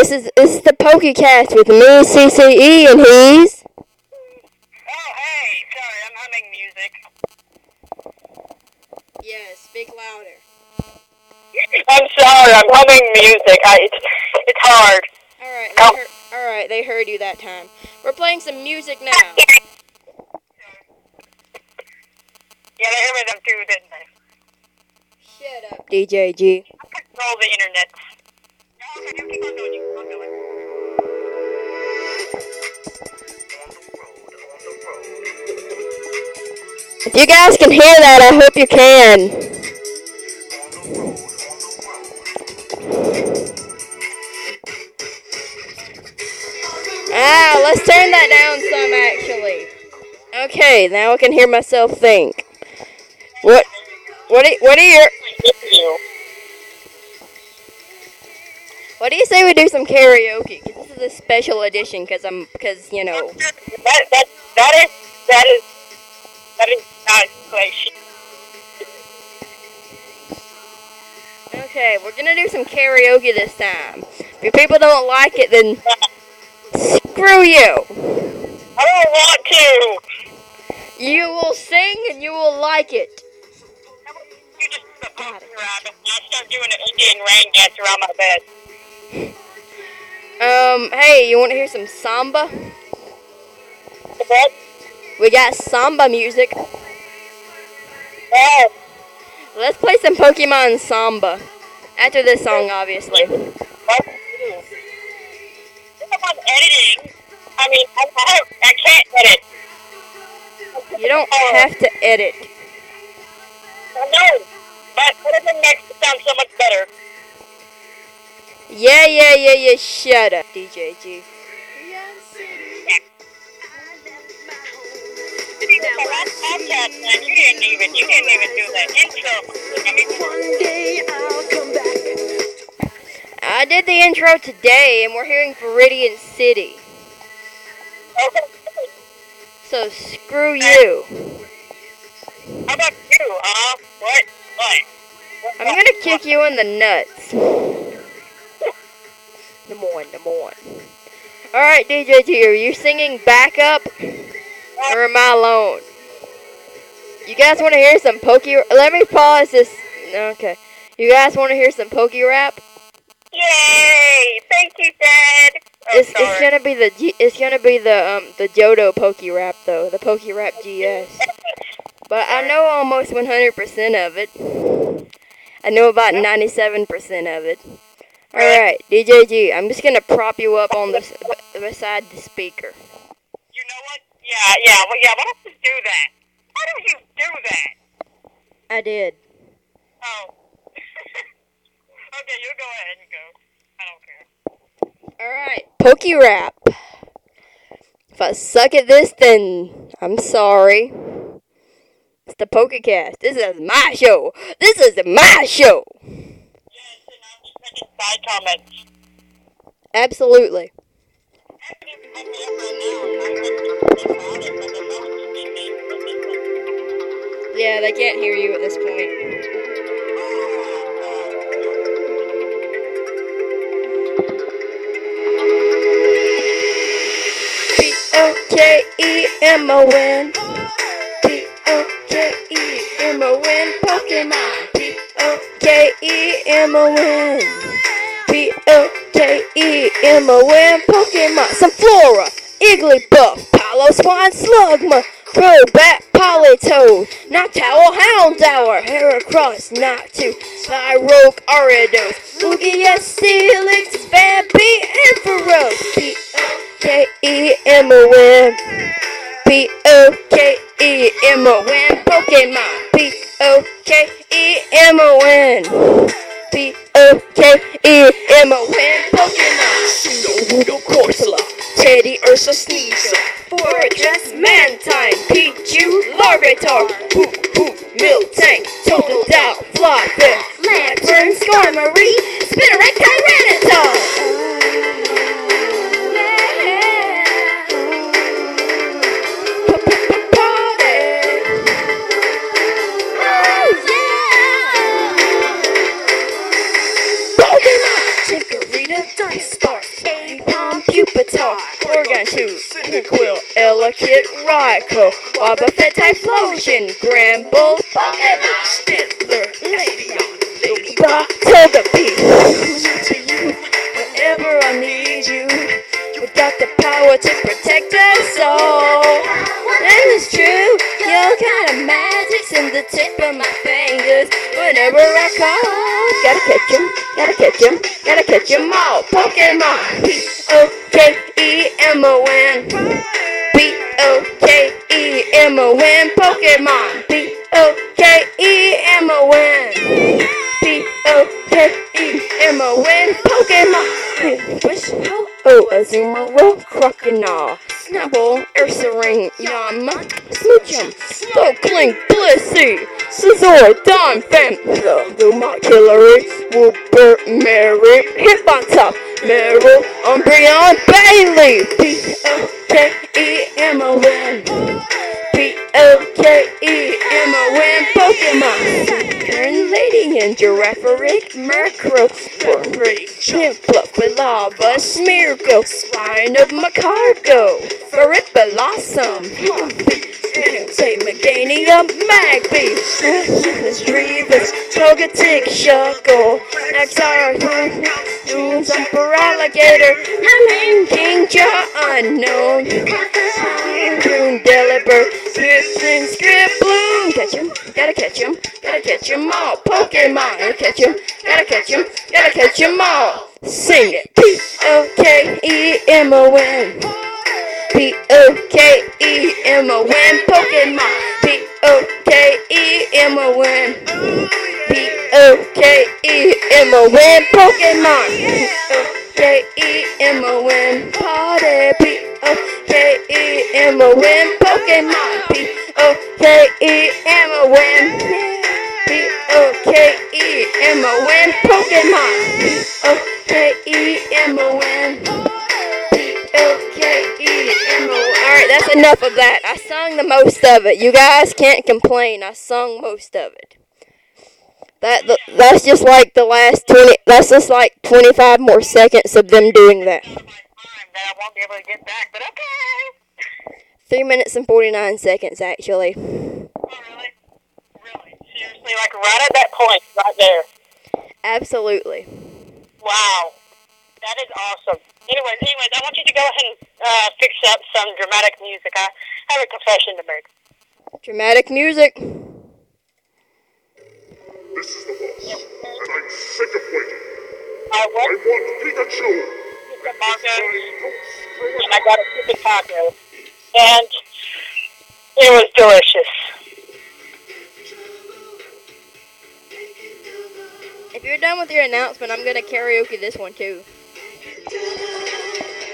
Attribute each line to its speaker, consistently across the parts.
Speaker 1: this is this is the PokeCast with me, CCE, and he's.
Speaker 2: Oh, hey, sorry, I'm humming music.
Speaker 1: Yeah, speak louder.
Speaker 2: I'm sorry, I'm humming music. I, it's, it's hard.
Speaker 1: All right, they oh. heard, all right, they heard you that time. We're playing some music now.
Speaker 2: Yeah, they heard me them too, didn't they?
Speaker 1: Shut up, DJG.
Speaker 2: I control the internet.
Speaker 1: If you guys can hear that, I hope you can. Ah, let's turn that down some actually. Okay, now I can hear myself think. What what do, what are your what do you say we do some karaoke? 'Cause this is a special edition cuz I'm cuz you know.
Speaker 2: That, that, that is, that is, that is not place.
Speaker 1: Okay, we're going to do some karaoke this time. If people don't like it then screw you.
Speaker 2: I don't want to.
Speaker 1: You will sing and you will like it.
Speaker 2: You just put a poker rabbit and I start doing an Indian rain dance around my bed.
Speaker 1: Um, hey, you want to hear some samba?
Speaker 2: What?
Speaker 1: We got samba music.
Speaker 2: Oh,
Speaker 1: Let's play some Pokemon samba. After this song, obviously.
Speaker 2: what? I'm editing, I mean, I, I, I can't edit.
Speaker 1: You don't have to edit.
Speaker 2: I know, but editing makes it sound so much better.
Speaker 1: Yeah, yeah, yeah, yeah. Shut up, DJG.
Speaker 2: See, with the last podcast, man, you didn't even, you didn't even do the intro. I mean,
Speaker 3: One day I'll come back.
Speaker 1: I did the intro today, and we're hearing Viridian City. So screw you.
Speaker 2: How about you, huh? What? What?
Speaker 1: I'm gonna kick you in the nuts. Come on, come on. Alright, DJG, are you singing backup? Or am I alone? You guys want to hear some pokey? Let me pause this. Okay. You guys want to hear some pokey rap?
Speaker 2: Yay! Thank you, Dad. Oh,
Speaker 1: It's, it's gonna be the G, it's gonna be the um the Johto pokey rap though the pokey rap GS. But I know almost 100% of it. I know about 97% of it. All right, DJG, I'm just gonna prop you up on this beside the speaker.
Speaker 2: You know what? Yeah, yeah, well, yeah. Why don't you do that? Why don't you do that?
Speaker 1: I did.
Speaker 2: Oh. okay, you go ahead and go. I don't care.
Speaker 1: All right, pokey rap. If I suck at this, then I'm sorry. It's the PokeCast. This is my show. This is my show.
Speaker 2: Yes, and I'm just making side comments.
Speaker 1: Absolutely. Yeah, they can't hear you at this point. P O K E M O N. P O K E M O N. Pokemon. P O K E M O N. P O K E M O N. Pokemon. Sunflora. Igglybuff. Piloswine. Slugma. Crobat. Politoed. Noctowl. Houndour. Heracross. Noctu. Pyroke. Ariados. Lugia. Steelix. Vampy. And Feroz. Pokemon. P O K E M O N. P O K E M O N. Pokemon. Teddiursa for Forretress Mantine. Typhlosion, Granbull, Pokemon, Stifler, Leon, Togepi. Whenever I need you, you got the power to protect us all. And it's true, your kind of magic's in the tip of my fingers. Whenever I call, gotta catch 'em, gotta catch 'em, gotta catch 'em all. Pokemon, P O K E M O N. P O K E M O N. Pokemon, P O K E M O N. P O K E M O N. Pokemon. Wish Oh, Azumarill, Crocodile, Snubbull, Ursaring, Yanma, Smoochum, Stokeling, Blissey, Scizor, Donphan, Luma, Hillary, Wooper, Mary, Hitmontop, Meryl, Umbreon, Bailey, P O K M O N. P O K E M O N Pokemon. Turn Lady and Girafarig, Murkrow, Cornbreak, Pimpluff, Lava, Smeargle, Spine of Magcargo, Farippa Blossom, Say Meganium, Magby, Revis, Togetic, Shuckle, XR, Doom, Super Alligator, Hammond, King Jaw, Unknown, Rune, Deliver, Pippin, Script, catch him, gotta catch him, gotta catch him all, Pokemon, gotta catch him, gotta catch him, gotta catch him all, sing it, P O K E M O N. P O K E M O N Pokemon. P O K E M O N. P O K E M O N Pokemon. P O K E M O N Party. P O K E M O N Pokemon. P O K E M O N. P O K E M O N Pokemon. P O K E M O N. Alright, that's enough of that. I sung the most of it. You guys can't complain. I sung most of it. That that's just like the last 20 that's just like 25 more seconds of them doing that.
Speaker 2: my time that I won't be able to get back, okay.
Speaker 1: 3 minutes and 49 seconds actually.
Speaker 2: Oh, really? Really? Seriously, like right at that point, right there.
Speaker 1: Absolutely.
Speaker 2: Wow. That is awesome. Anyways, anyways, I want you to go ahead and uh, fix up some dramatic music. I have a confession to make.
Speaker 1: Dramatic music.
Speaker 4: This is the boss, and I'm sick of waiting.
Speaker 2: I
Speaker 4: want,
Speaker 2: I
Speaker 4: want Pikachu!
Speaker 2: to Marco
Speaker 4: Don't
Speaker 2: and I got a chicken taco, and it was delicious.
Speaker 1: If you're done with your announcement, I'm gonna karaoke this one too.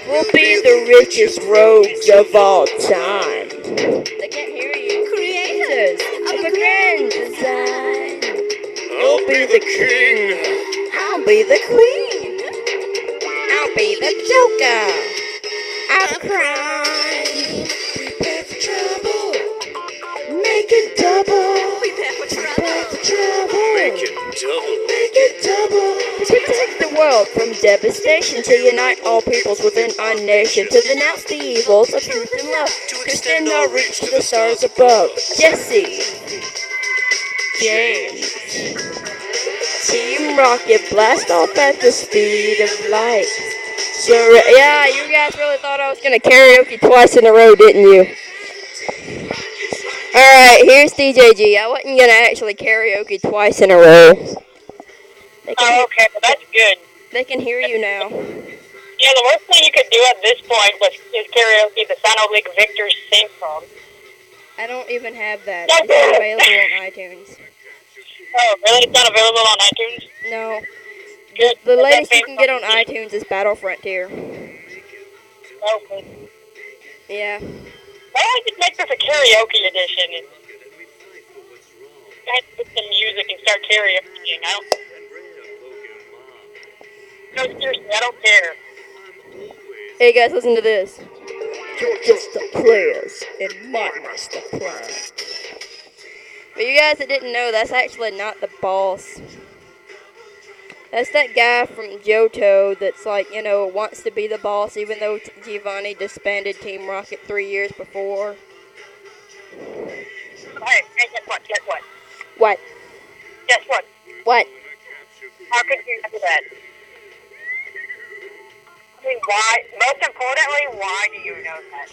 Speaker 1: We'll be the richest rogues of all time. They can't hear you. Creators of a grand design.
Speaker 4: I'll be the king!
Speaker 1: I'll be the queen. I'll be the joker. I'll crime. Prepare for trouble. Make it double. Prepare for trouble.
Speaker 4: Make it double!
Speaker 1: Make it double. To protect the world from devastation, to unite all peoples within our nation, to denounce the evils of truth and love, to extend our reach to the stars above. Jessie, James, Rocket, blast off at the speed of light. So, yeah, you guys really thought I was gonna karaoke twice in a row, didn't you? Alright, here's DJG. I wasn't gonna actually karaoke twice in a row.
Speaker 2: Oh, okay, well, that's good.
Speaker 1: they can hear you now.
Speaker 2: Yeah, the worst thing you could do at this point was is karaoke the Sino League Victor's theme song.
Speaker 1: I don't even have that. It's not available on iTunes.
Speaker 2: Oh, really? It's not available on iTunes?
Speaker 1: No.
Speaker 2: Good.
Speaker 1: The
Speaker 2: that
Speaker 1: latest you can get on iTunes is Battle Frontier.
Speaker 2: Okay.
Speaker 1: Yeah.
Speaker 2: Why don't we just make this a karaoke edition? And put some music and start karaokeing. I don't. No, seriously, I don't care.
Speaker 1: Hey guys, listen to this. You're just the players in my master plan. But you guys that didn't know, that's actually not the boss. That's that guy from Johto that's like, you know, wants to be the boss even though Giovanni disbanded Team Rocket three years before.
Speaker 2: Hey, hey, guess what? Guess what?
Speaker 1: What?
Speaker 2: Guess what?
Speaker 1: What?
Speaker 2: How could you do that? I mean, why? Most importantly, why do you know that?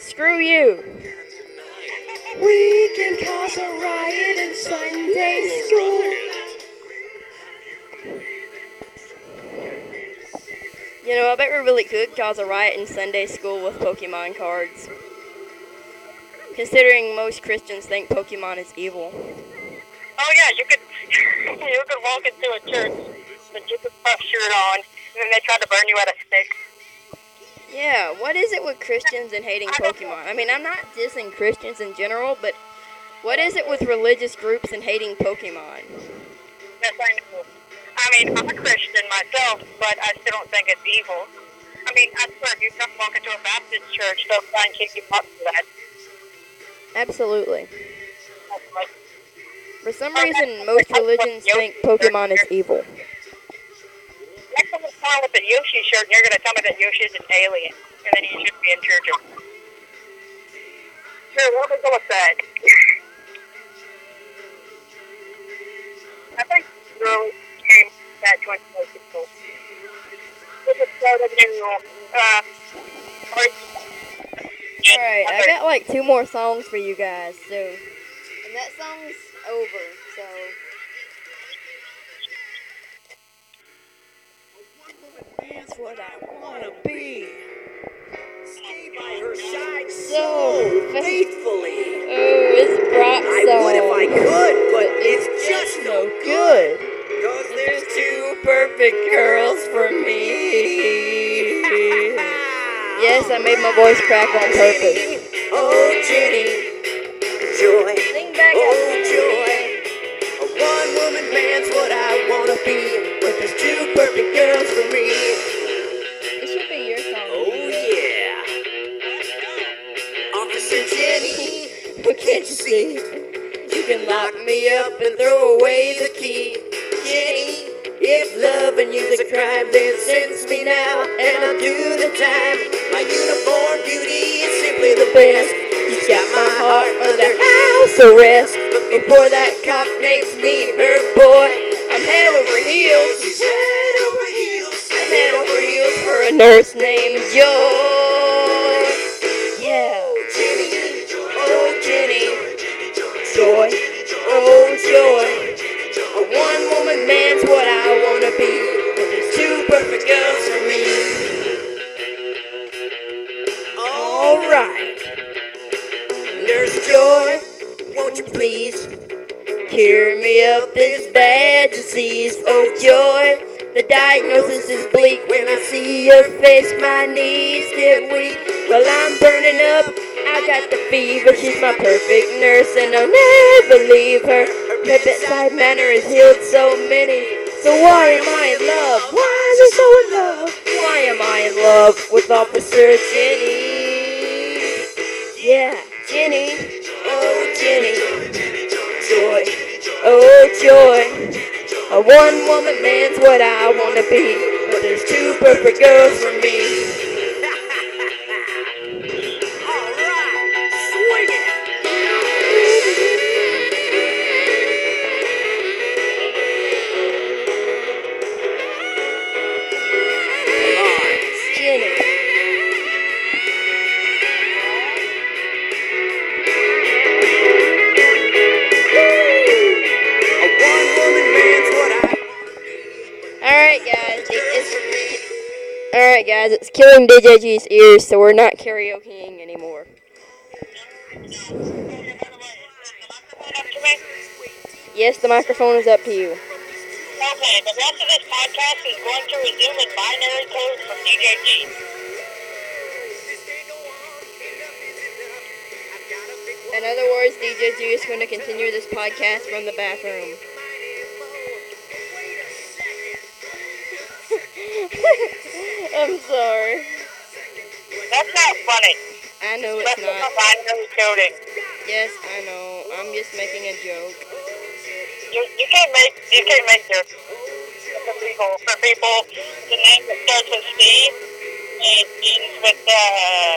Speaker 1: Screw you. We can cause a riot in Sunday school. You know, I bet we really could cause a riot in Sunday school with Pokemon cards. Considering most Christians think Pokemon is evil.
Speaker 2: Oh yeah, you could you could walk into a church with your puff shirt on, and then they try to burn you at a stake.
Speaker 1: Yeah, what is it with Christians and hating Pokemon? I mean, I'm not dissing Christians in general, but what is it with religious groups and hating Pokemon?
Speaker 2: Yes, I know. I mean, I'm a Christian myself, but I still don't think it's evil. I mean, I swear, if you come walk into a Baptist church, they'll try and kick you up for that.
Speaker 1: Absolutely. For some reason, most religions think Pokemon is evil.
Speaker 2: Next time you come with a Yoshi shirt, you're going to tell me that Yoshi's an alien, and then you should be in church. Sure, we'll go with that. I think girls came that to most people. We'll just start a uh,
Speaker 1: Alright, I got like two more songs for you guys, so. And that song's over, so. What I wanna be.
Speaker 3: Stay by her side
Speaker 1: So
Speaker 3: faithfully.
Speaker 1: Oh, it's Brock's
Speaker 3: I
Speaker 1: song.
Speaker 3: would if I could, but it's just no
Speaker 1: good.
Speaker 3: Cause there's two
Speaker 1: perfect girls for me. Yes, I made my voice crack on oh, purpose.
Speaker 3: Oh, Jenny, joy,
Speaker 1: Sing back
Speaker 3: oh,
Speaker 1: up.
Speaker 3: joy. A one woman man's what I wanna be. But there's two perfect girls for me. Can't you see? You can lock me up and throw away the key. Jenny, if loving you's a crime, then sentence me now and I'll do the time. My uniform beauty is simply the best. She's got my heart under house arrest. But before that cop makes me her boy, I'm head over heels. She's head over heels. I'm head over heels for a nurse named Joy. Oh joy, the diagnosis is bleak. When I see your face, my knees get weak. Well, I'm burning up. I got the fever. She's my perfect nurse, and I'll never leave her. Her bedside manner has healed so many. So why am I in love? Why is he so in love? Why am I in love with Officer Jenny? Yeah, Jenny. Oh, Jenny. Joy. Oh, joy. A one woman man's what I wanna be. But there's two perfect girls for me. Alright,
Speaker 1: guys. It's killing DJG's ears, so we're not karaokeing anymore. Yes, the microphone is up to you.
Speaker 2: Okay, the rest of this podcast is going to resume in binary code from DJG.
Speaker 1: In other words, DJG is going to continue this podcast from the bathroom. I'm sorry.
Speaker 2: That's not funny.
Speaker 1: I know
Speaker 2: That's
Speaker 1: it's
Speaker 2: not
Speaker 1: not.
Speaker 2: binary coding.
Speaker 1: Yes, I know. I'm just making a joke.
Speaker 2: You, you can't make you can't make your illegal for people. The name that starts with C and ends with uh,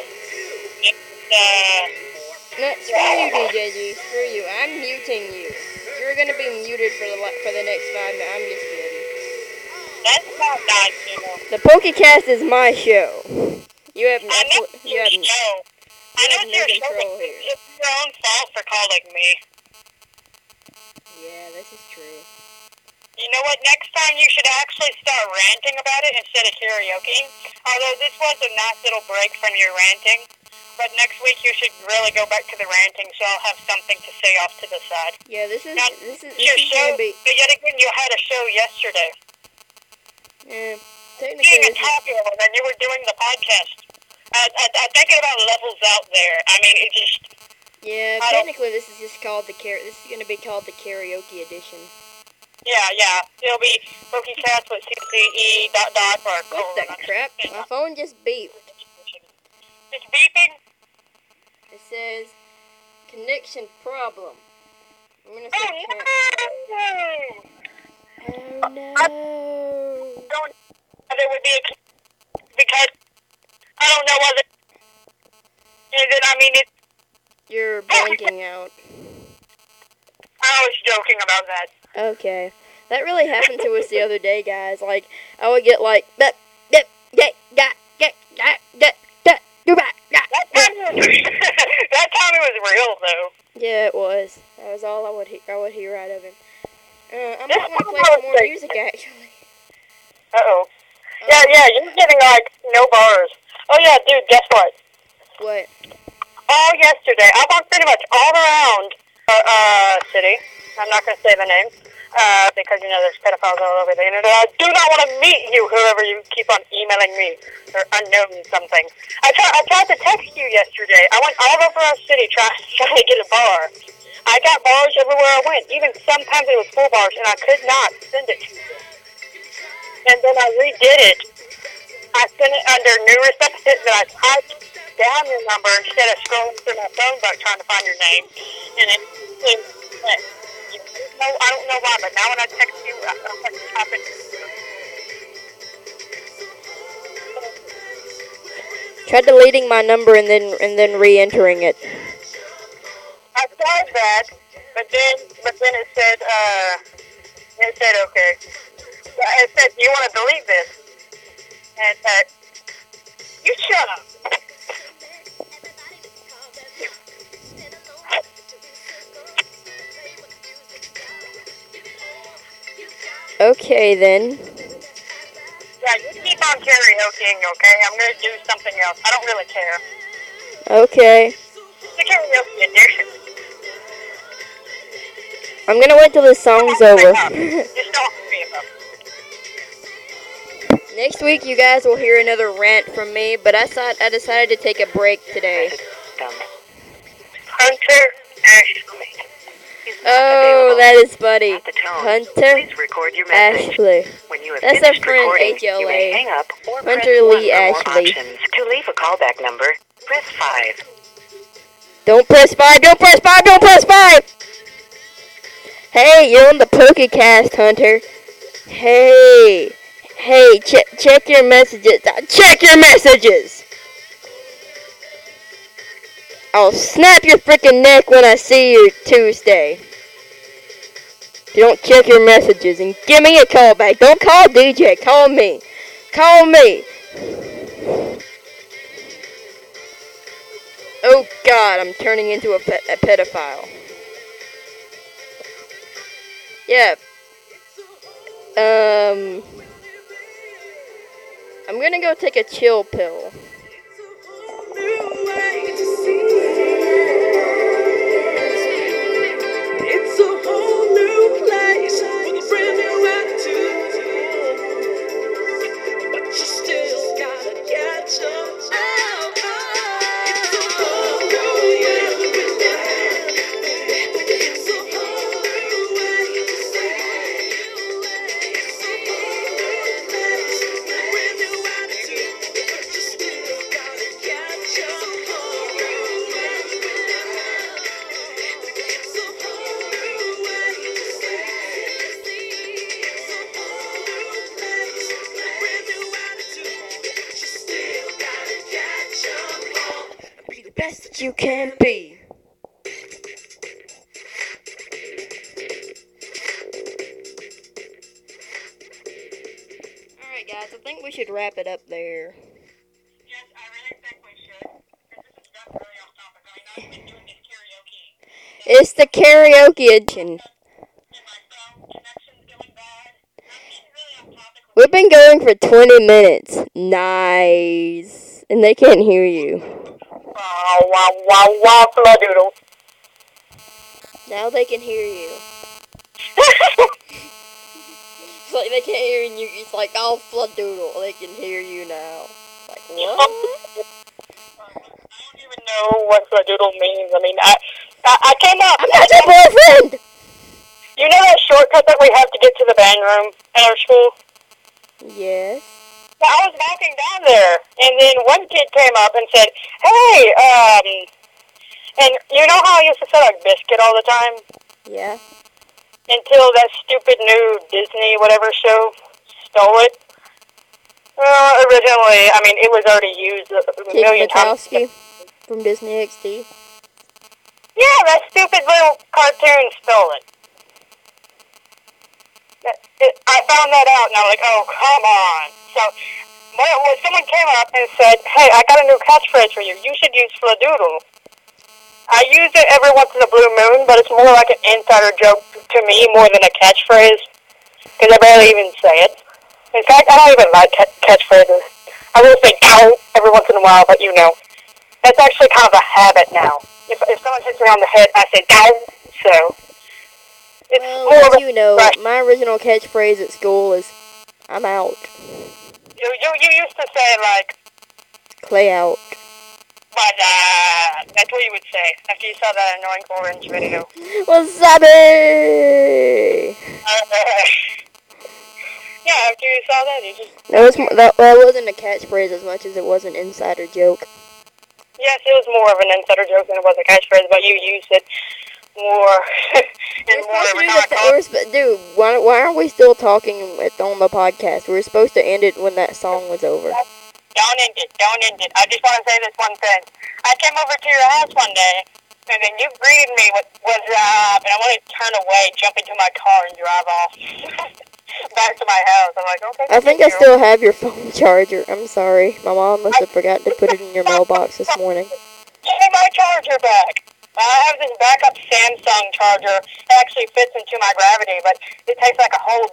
Speaker 2: it's, uh,
Speaker 1: No, screw you, DJG. Screw you. I'm muting you. You're gonna be muted for the for the next five minutes. I'm just.
Speaker 2: That's not you.
Speaker 1: The Pokecast is my show. You have
Speaker 2: I know
Speaker 1: you have
Speaker 2: show. I
Speaker 1: you
Speaker 2: know
Speaker 1: have
Speaker 2: it's your
Speaker 1: no
Speaker 2: show,
Speaker 1: control
Speaker 2: but
Speaker 1: here.
Speaker 2: it's your own fault for calling me.
Speaker 1: Yeah, this is true.
Speaker 2: You know what? Next time you should actually start ranting about it instead of karaoke. Although this was a nice little break from your ranting. But next week you should really go back to the ranting so I'll have something to say off to the side.
Speaker 1: Yeah, this is
Speaker 2: Now,
Speaker 1: this is this
Speaker 2: Your
Speaker 1: is
Speaker 2: show,
Speaker 1: be.
Speaker 2: but yet again, you had a show yesterday.
Speaker 1: Yeah, technically,
Speaker 2: Being a
Speaker 1: this is,
Speaker 2: and you were doing the podcast. I, I, I'm thinking about levels out there. I mean, it just,
Speaker 1: yeah,
Speaker 2: I
Speaker 1: technically this is just called the car. This is gonna be called the karaoke edition.
Speaker 2: yeah, yeah. It'll be PokeCast with CCE dot dot or
Speaker 1: What the crap? My phone just beeped.
Speaker 2: It's beeping.
Speaker 1: It says connection problem. I'm gonna
Speaker 2: Oh,
Speaker 1: say can-
Speaker 2: no!
Speaker 1: Oh no.
Speaker 2: don't whether it would be a, because I don't know whether. And then I mean, it.
Speaker 1: You're blanking out.
Speaker 2: I was joking about that.
Speaker 1: Okay. That really happened to us the other day, guys. Like, I would get like, that, that, that, that, that, that, that, that, that,
Speaker 2: That time, was, that time it was real though.
Speaker 1: Yeah, it was. That was all I would he- I would hear out of him. Uh, I
Speaker 2: This
Speaker 1: want to play some more music, actually.
Speaker 2: Uh oh. Yeah, yeah, you're getting like no bars. Oh yeah, dude, guess what?
Speaker 1: What?
Speaker 2: All yesterday, I walked pretty much all around uh, uh city. I'm not gonna say the name. Uh, because you know there's pedophiles all over the internet. I do not want to meet you, whoever you keep on emailing me or unknown something. I tried. I tried to text you yesterday. I went all over our city trying trying to get a bar. I got bars everywhere I went. Even sometimes it was full bars, and I could not send it to you. And then I redid it. I sent it under new reception, and I typed down your number instead of scrolling through my phone book trying to find your name. And it, it, it know, I don't know why, but now when I text you, I, I have to type it.
Speaker 1: Tried deleting my number and then and then re-entering it.
Speaker 2: Tried that, but then but then it said uh it said okay. It said you want to delete this, and it said you shut up.
Speaker 1: Okay then.
Speaker 2: Yeah, you keep on karaokeing, okay? I'm gonna do something else. I don't really care.
Speaker 1: Okay.
Speaker 2: The karaoke edition.
Speaker 1: I'm gonna wait till this song's over.
Speaker 2: Just don't be up.
Speaker 1: Next week, you guys will hear another rant from me, but I thought I decided to take a break today.
Speaker 2: Hunter Ashley.
Speaker 1: Oh, that is buddy.
Speaker 5: At the tone,
Speaker 1: Hunter
Speaker 5: record your.
Speaker 1: Ashley.
Speaker 5: When you have
Speaker 1: That's our friend,
Speaker 5: recording,
Speaker 1: HLA.
Speaker 5: hang up or
Speaker 1: Hunter Lee Ashley.
Speaker 5: To leave a callback number, press 5.
Speaker 1: Don't press five. Don't press five. Don't press five. Hey, you're on the Pokecast, Hunter. Hey, hey, check check your messages. Uh, Check your messages. I'll snap your freaking neck when I see you Tuesday. You don't check your messages and give me a call back. Don't call DJ. Call me. Call me. Oh God, I'm turning into a, pe- a pedophile. Yeah. Um. I'm gonna go take a chill pill.
Speaker 6: It's
Speaker 1: the karaoke
Speaker 2: with
Speaker 1: We've been going for 20 minutes. Nice. And they can't hear you.
Speaker 2: Wow, wow, wow, wow, Floodoodle.
Speaker 1: Now they can hear you. It's like they can't hear you. It's like, oh, doodle. They can hear you now. Like, what?
Speaker 2: I don't even know what Floodoodle means. I mean, I, I, I came up.
Speaker 1: I'm not your boyfriend!
Speaker 2: You know that shortcut that we have to get to the band room at our school?
Speaker 1: Yes.
Speaker 2: I was walking down there, and then one kid came up and said, "Hey, um," and you know how I used to say like biscuit all the time
Speaker 1: Yeah.
Speaker 2: until that stupid new Disney whatever show stole it. Well, originally, I mean, it was already used a
Speaker 1: Kid
Speaker 2: million times.
Speaker 1: From Disney XD.
Speaker 2: Yeah, that stupid little cartoon stole it. I found that out, and I'm like, oh, come on. So, when someone came up and said, hey, I got a new catchphrase for you. You should use Fladoodle. I use it every once in a blue moon, but it's more like an insider joke to me more than a catchphrase, because I barely even say it. In fact, I don't even like catchphrases. I will say ow every once in a while, but you know. That's actually kind of a habit now. If, if someone hits me on the head, I say ow, so. It's
Speaker 1: Well,
Speaker 2: more
Speaker 1: as you know,
Speaker 2: right.
Speaker 1: my original catchphrase at school is, I'm out.
Speaker 2: You, you, you used to say, like,
Speaker 1: Clay out.
Speaker 2: but, uh, that's what you would say after you saw that annoying orange video.
Speaker 1: Wasabi!
Speaker 2: yeah, after you saw that, you just,
Speaker 1: That was, that, that wasn't a catchphrase as much as it was an insider joke.
Speaker 2: Yes, it was more of an insider joke than it was a catchphrase, but you used it more
Speaker 1: We're
Speaker 2: and more
Speaker 1: supposed to
Speaker 2: every time I
Speaker 1: sp- dude, why, why aren't we still talking with, on the podcast? We were supposed to end it when that song was over.
Speaker 2: Don't end it, don't end it. I just want to say this one thing. I came over to your house one day, and then you greeted me with, what's up, and I wanted to turn away, jump into my car, and drive off back to my house. I'm like, okay.
Speaker 1: I think I still have your phone charger. I'm sorry. My mom must have forgotten to put it in your mailbox this morning.
Speaker 2: Give me my charger back. I have this backup Samsung charger. It actually fits into my gravity, but it takes like a whole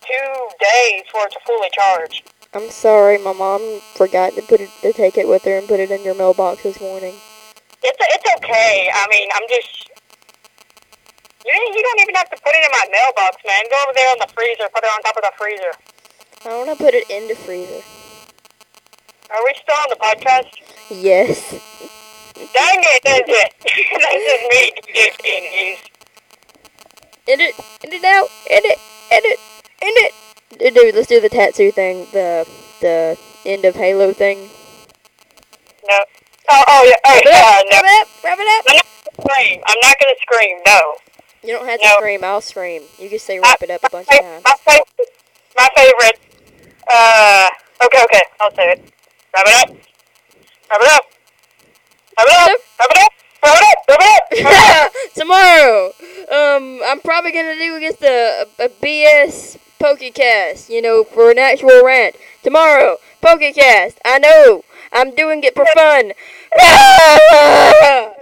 Speaker 2: two days for it to fully charge.
Speaker 1: I'm sorry. My mom forgot to put it to take it with her and put it in your mailbox this morning.
Speaker 2: It's it's okay. I mean, I'm just. You you don't even have to put it in my mailbox, man. Go over there on the freezer. Put it on top of the freezer.
Speaker 1: I want to put it in the freezer.
Speaker 2: Are we still on the podcast?
Speaker 1: Yes.
Speaker 2: Dang it! That's it. That's just me being used.
Speaker 1: End it. End it now. End it. End it. End it. Dude, let's do the tattoo thing. The the end of Halo thing.
Speaker 2: No. Oh oh yeah. Oh
Speaker 1: Wrap it
Speaker 2: yeah.
Speaker 1: up.
Speaker 2: Uh, no.
Speaker 1: Wrap it up. Wrap it up.
Speaker 2: I'm not gonna scream. I'm not gonna scream. No.
Speaker 1: You don't have to
Speaker 2: No.
Speaker 1: scream. I'll scream. You can say wrap it up a bunch
Speaker 2: my,
Speaker 1: of times.
Speaker 2: My favorite, my favorite. Uh, okay, okay, I'll say it. Wrap it up. Wrap it up. Wrap it up. Wrap it up. Wrap it up. Wrap it up. Wrap it up.
Speaker 1: Tomorrow, um, I'm probably gonna do against a, a BS Pokecast, you know, for an actual rant. Tomorrow, Pokecast. I know. I'm doing it for fun.